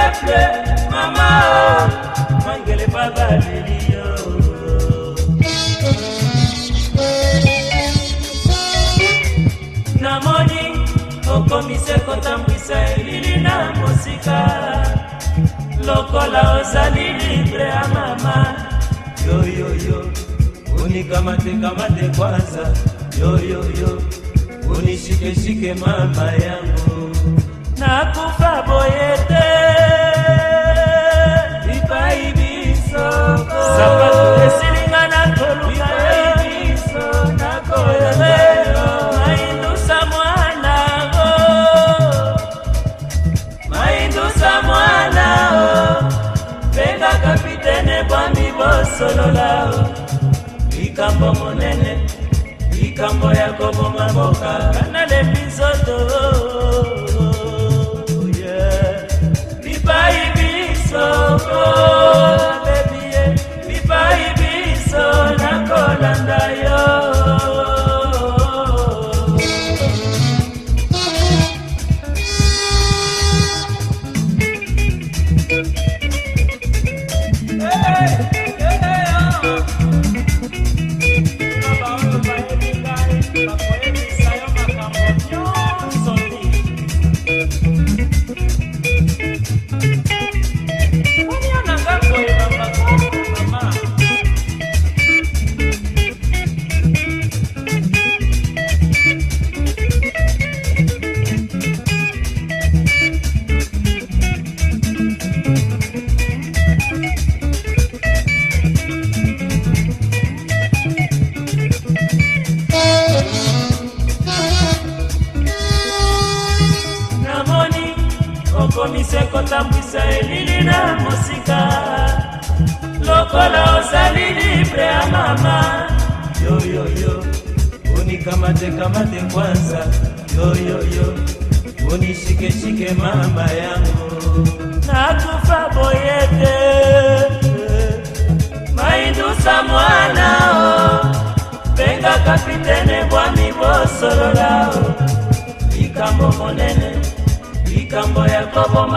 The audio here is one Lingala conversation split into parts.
Pleure, mama, mangele baba lilio. Namoni okomise kotambwisa elili na mosika lokola ozali libre ya mama yoyoyo unikamate-kamate kwanza yoyoyo unishikeshike mama yangu nakufa boye te sapato esilinga na koluka maindusa mwana o maindusa mwana o mpenga kapitene bwami bosolola likambo monene likambo ya koboma mboka kana lepi nzoto lipai oh, bisoko oh. okambwisa elili na mosika lokola ozali libre ya mama yoyoyo onikamatekamate kwanza yoyoyo onishikeshike mama yango nakufa boye te maindusa mwana o benga kapitene bwami bosolola o likambo monene likambo ya kobo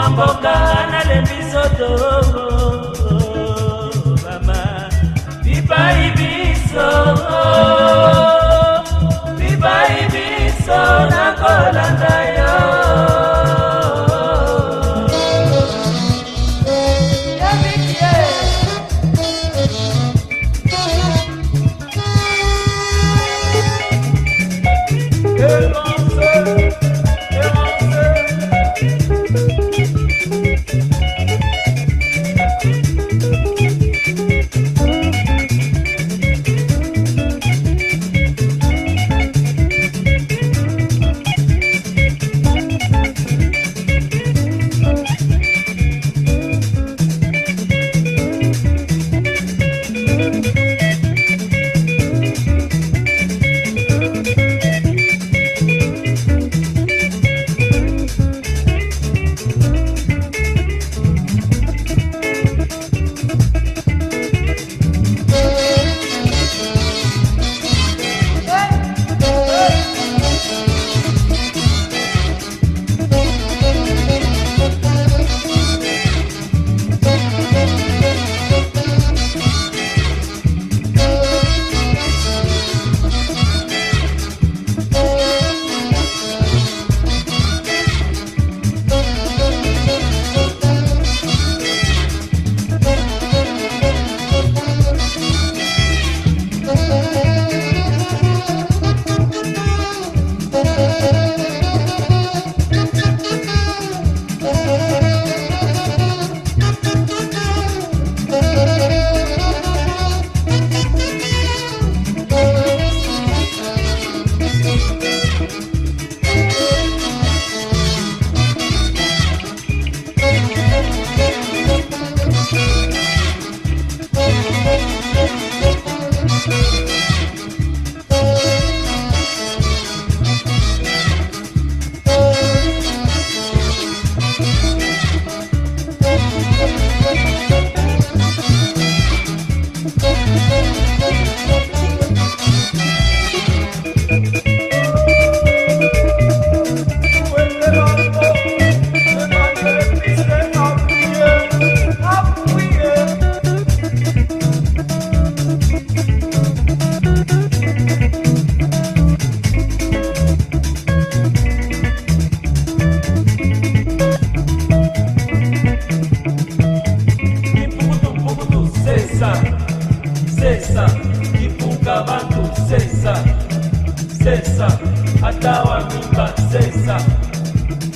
Thank you.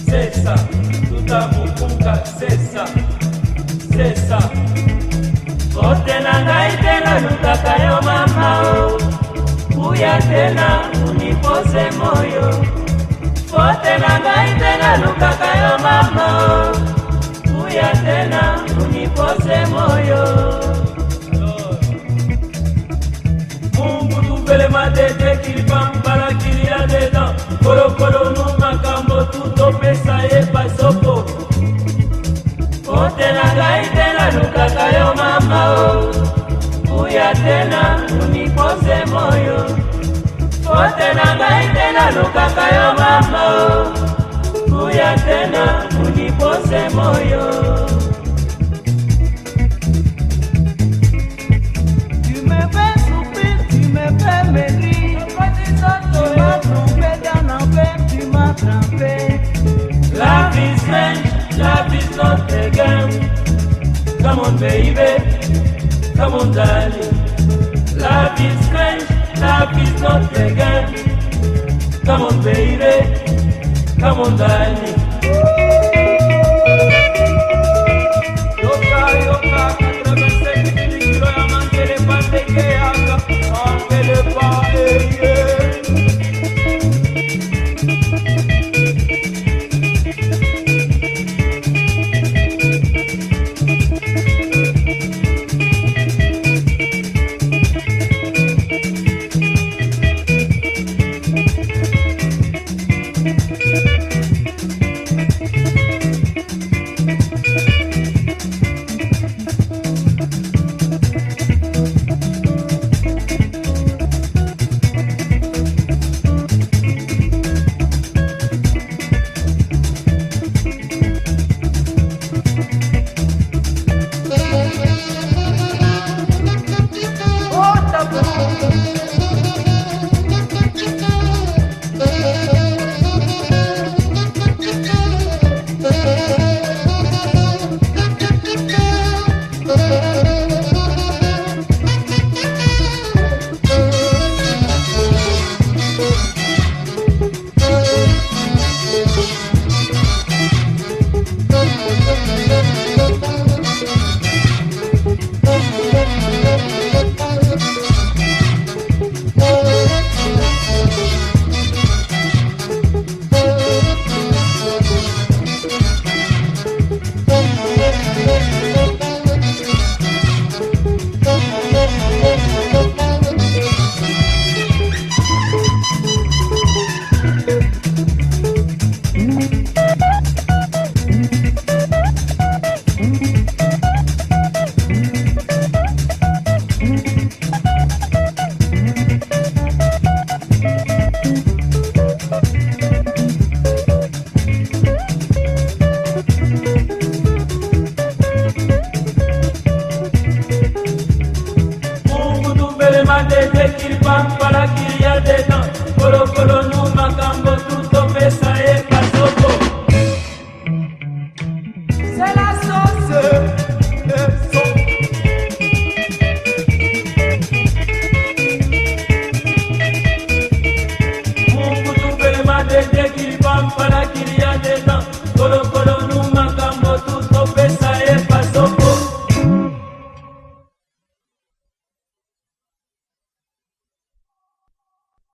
cessa, tutamukumbuka cessa, cessa. Kote na ngai tena lukaka yo mama o, kuya tena unipose moyo. Kote na ngai tena lukaka yo mama o. baby. Come on, darling. Life is strange. Life is not again. Come on, baby. Come on, darling. de Quilpan para aquí.